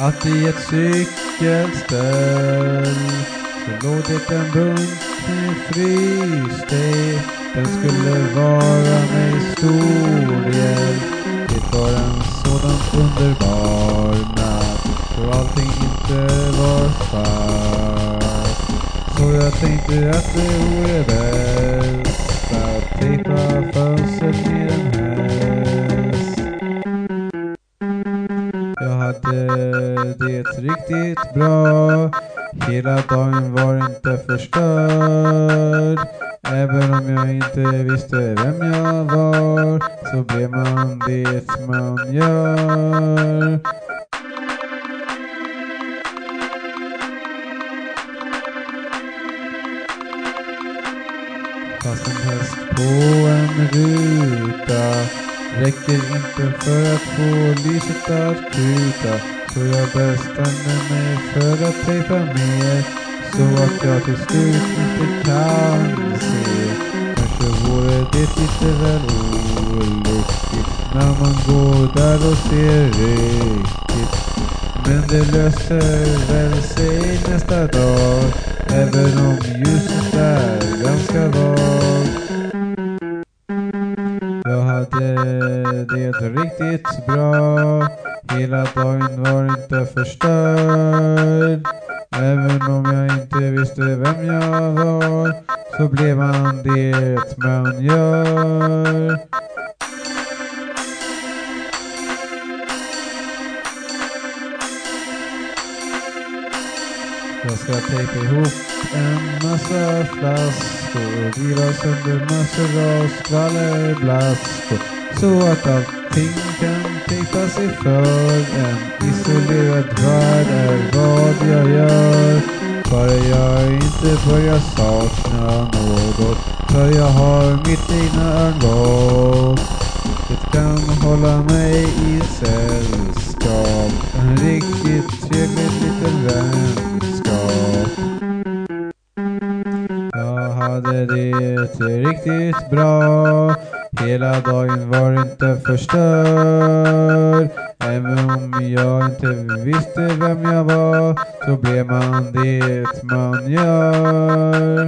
att i ett cykelställ så låg det en bunt med frysteg Den skulle vara mig stor hjälp. Det var en sådan underbar natt då allting inte var svart. Så jag tänkte att det vore bäst att tejpa fönstret till en häst. Jag hade det riktigt bra. Hela dagen var inte förstörd. Även om jag inte visste vem jag var så blev man det man gör. Fast en häst på en ruta räcker inte för att få lyset att kuta. Så jag bestämde mig för att tejpa ner så att jag till slut inte kan se. Kanske vore det lite väl olyckligt när man går där och ser riktigt. Men det löser väl sig nästa dag även om ljuset är ganska vagt. Jag hade det riktigt bra. Hela dagen var inte förstörd. Även om jag inte visste vem jag var så blev man det man gör. Jag ska tejpa ihop en massa flaskor och riva sönder massor av skvallerblaskor så att allting kan tejpas sig för en isolerad värld är vad jag gör. Bara jag inte börjar sakna något. För jag har mitt egna örngott. det kan hålla mig i sällskap. En riktigt trevlig liten vänskap. Jag hade det riktigt bra. Hela dagen var inte förstörd. Även om jag inte visste vem jag var Så blev man det man gör.